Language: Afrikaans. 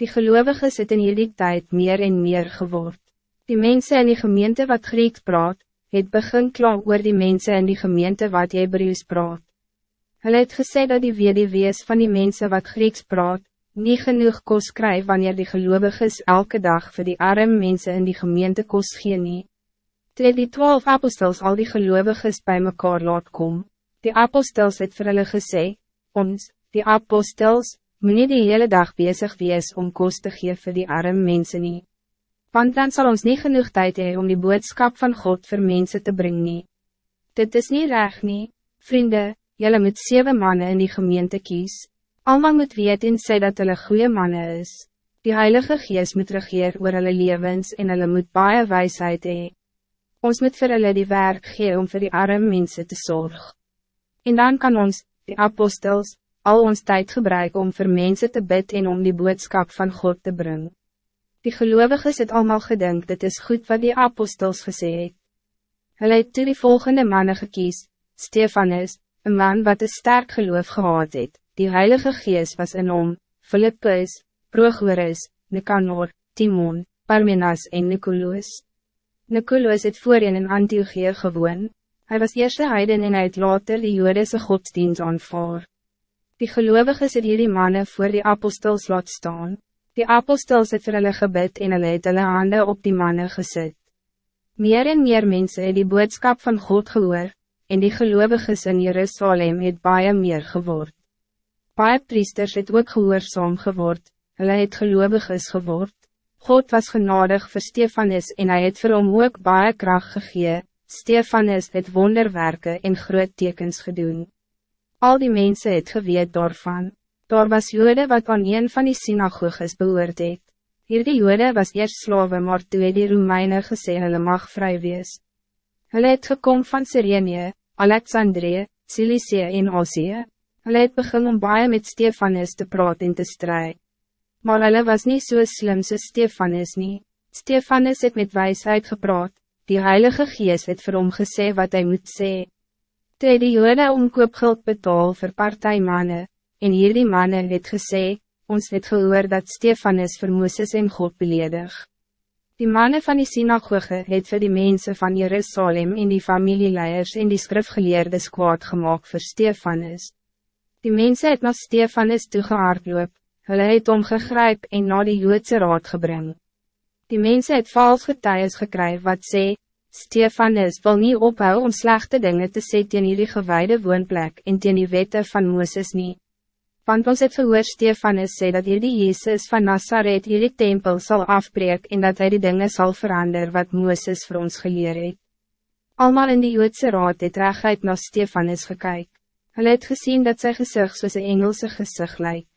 Die gelovigen het in hierdie tijd meer en meer geword. Die mensen in die gemeente wat Grieks praat, het begin klaar oor die mensen in die gemeente wat Hebrews praat. Hulle het gesê dat die wederwees van die mensen wat Grieks praat, niet genoeg kos krijg wanneer die gelovigen elke dag voor die arme mensen in die gemeente kos gee nie. Toe die twaalf apostels al die gelovigen bij mekaar laat kom, die apostels het vir hulle gesê, ons, die apostels, moet nie die hele dag bezig wees om kost te geven voor die arme mensen nie. Want dan zal ons niet genoeg tijd hebben om die boodschap van God voor mensen te brengen. Dit is niet recht nie, vrienden, jullie moet zeven mannen in die gemeente kies. Almal moet weet en sê dat hulle goede mannen is. Die Heilige Geest moet regeer oor hulle levens en hulle moet baie wijsheid hee. Ons moet vir hulle die werk gee om voor die arme mensen te zorgen. En dan kan ons, die apostels, al ons tijd gebruiken om voor mensen te bid en om die boodschap van God te brengen. Die gelovigen het allemaal gedink, dit is goed wat die apostels gesê het. Hulle het toe die volgende mannen gekies, Stefanus, een man wat een sterk geloof gehad het, die heilige geest was in hom, Philippus, Prochorus, Nicanor, Timon, Parmenas en Nicolaus. Nicolaus het voorheen in Antiochie gewoon, hij was eerste heiden en hij het later die Joodse godsdienst aanvaard. Die gelovigen het hierdie mannen voor die apostels laat staan. Die apostels het vir hulle gebid en hulle het hulle hande op die mannen gezet. Meer en meer mensen het die boodschap van God gehoor, en die gelovigen in Jerusalem het baie meer geword. Baie priesters het ook gehoorzaam geword, hulle het gelovigen geword. God was genadig voor Stefanus en hij het vir hom ook baie kracht gegee, Stefanus het wonderwerken en groot tekens gedoen. Al die mensen het geweet daarvan. Daar was jode wat aan een van die synagoges behoort het. Hierdie jode was eerst slawe, maar toe het die Romeine gesê hulle mag vry wees. Hulle het gekom van Sirene, Alexandrië, Cilicie en Asie. Hulle het begin om baie met Stefanus te praat en te strijden. Maar hulle was niet zo so slim soos Stefanus nie. Stefanus het met wijsheid gepraat, die Heilige Geest het vir hom gesê wat hij moet zeggen. Toe die jode omkoopgeld betaal vir partijmanne, en hierdie manne het gesê, ons het gehoor dat Stefanus vir Mooses en God beledig. Die mannen van die synagoge het vir die mensen van Jerusalem en die familieleiers en die skrifgeleerdes kwaad gemaakt vir Stefanus. Die mensen het na Stefanus toegehaardloop, hulle het omgegryp en na die Joodse raad gebring. Die mensen het vals getuies gekry wat sê, Stefanus wil niet ophouden om slechte dingen te sê teen hierdie gewaarde woonplek en teen die wette van Mooses nie. Want ons het gehoor Stefanus sê dat hierdie Jezus van Nazareth hierdie tempel zal afbreken en dat hij die dingen zal veranderen wat Mooses voor ons geleer het. Almal in die Joodse raad het recht na Stefanus gekyk. Hulle het gezien dat sy gezicht soos een Engelse gezicht lijkt.